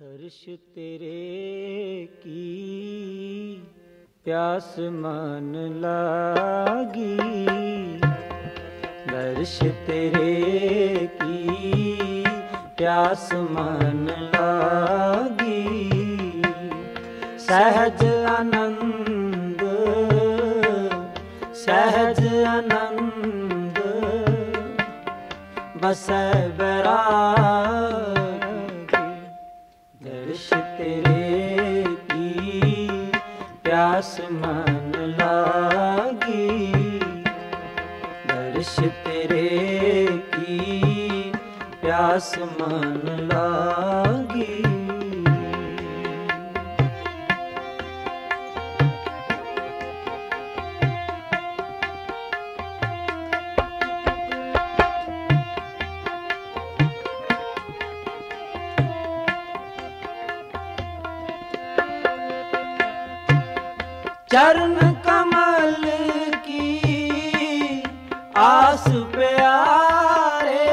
ਦਰਸ਼ ਤੇਰੇ ਕੀ? ਪਿਆਸ ਮਨ ਲਾਗੀ। ਦਰਸ਼ ਤੇਰੇ ਕੀ? ਪਿਆਸ ਮਨ ਲਾਗੀ। ਸਹਿਜ ਆਨੰਦ ਸਹਿਜ ਆਨੰਦ। ਬਸੈ ਬਰਾ ਦਰਸ਼ ਤੇਰੇ ਕੀ ਪਿਆਸ ਮਨ ਲਾਗੀ? ਦਰਸ਼ ਤੇਰੇ ਕੀ ਪਿਆਸ ਮਨ ਲਾਗੀ? ਚਰਨ ਕਮਲ ਕੀ ਆਸ ਪਿਆਰੇ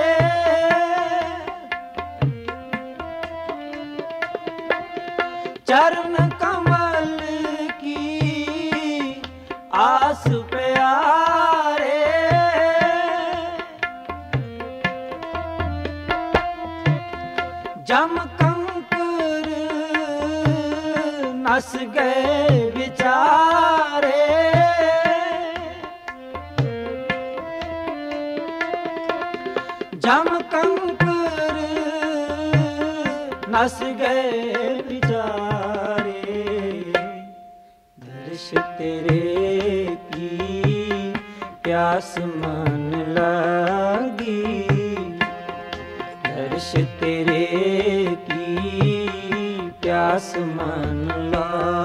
ਚਰਨ ਕਮਲ ਕੀ ਆਸ ਪਿਆਰੇ ਜਮ ਕੰਕਰ ਨਸ ਗਏ ਵਿਚਾਰੇ ਜਮ ਨਸ ਗਏ ਵਿਚਾਰੇ। ਦਰਸ਼ ਤੇਰੇ ਪਿਆਸ ਮਨ ਲਾਗੀ। ਦਰਸ਼ ਤੇਰੇ ਕੀ ਪਿਆਸ ਮਨ ਲਾਗੀ।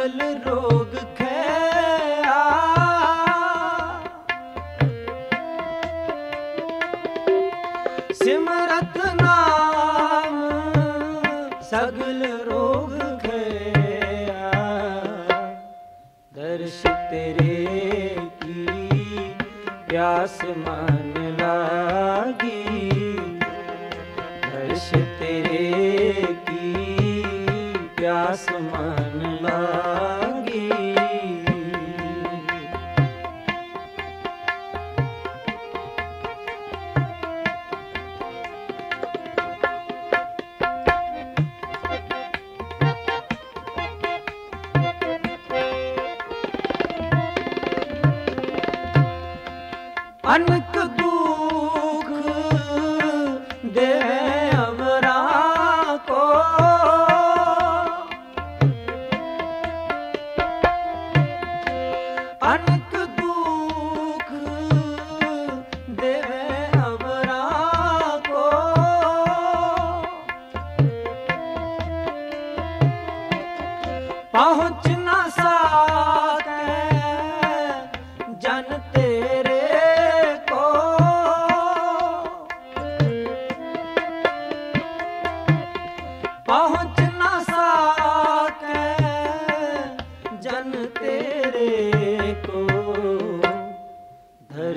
ਸਗਲ ਰੋਗ ਖਿਆ ਸਿਮਰਤ ਨਾਮ ਸਗਲ ਰੋਗ ਖਿਆ ਦਰਸ਼ ਤੇਰੇ ਕੀ ਪਿਆਸ ਮਨ ਲਾਗੀ। ਦਰਸ਼ ਤੇਰੇ ਕੀ ਪਿਆਸ ਮਨ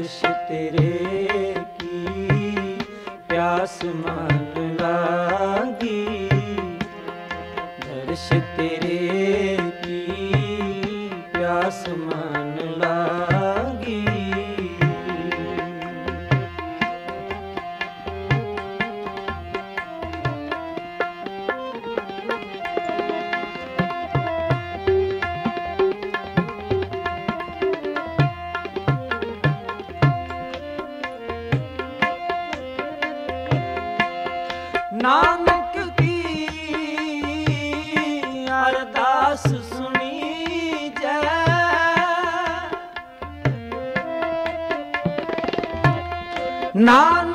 ਦਰਸ਼ ਤੇਰੇ ਕੀ ਪਿਆਸ ਮਨ ਲਾਗੀ? ਦਰਸ਼ ਤੇਰੇ ਕੀ ਪਿਆਸ ਮਨ ਲਾਗੀ? ਅਰਦਾਸ ਸੁਣੀ ਜੈ ਨਾਨ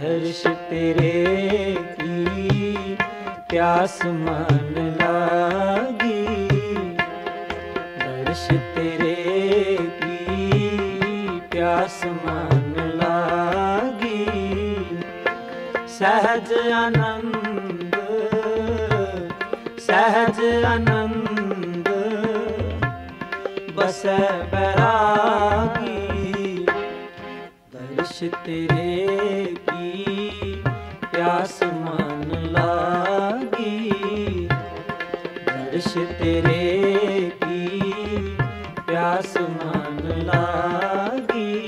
ਦਰਸ਼ ਤੇਰੇ ਕੀ? ਪਿਆਸ ਮਨ ਲਾਗੀ। ਦਰਸ਼ ਤੇਰੇ ਕੀ? ਪਿਆਸ ਮਨ ਲਾਗੀ। ਸਹਜ ਆਨੰਦ ਸਹਜ ਆਨੰਦ ਬਸੈ ਬੈਰਾਗੀ। ਦਰਸ਼ ਤੇਰੇ ਕੀ ਪਿਆਸ ਮਨ ਲਾਗੀ ਦਰਸ਼ ਤੇਰੇ ਕੀ ਪਿਆਸ ਮਨ ਲਾਗੀ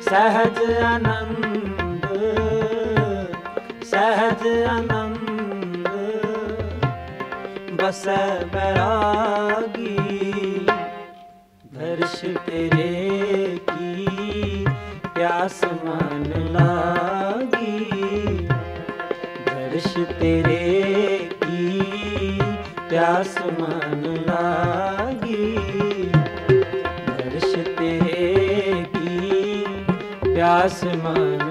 ਸਹਜ ਆਨੰਦ ਸਹਜ ਆਨੰਦ ਬਸੈ ਬੈਰਾਗੀ ਪਿਆਸ ਮਨ ਲਾਗੀ ਦਰਸ਼ ਤੇਰੇ ਕੀ ਪਿਆਸ ਮਨ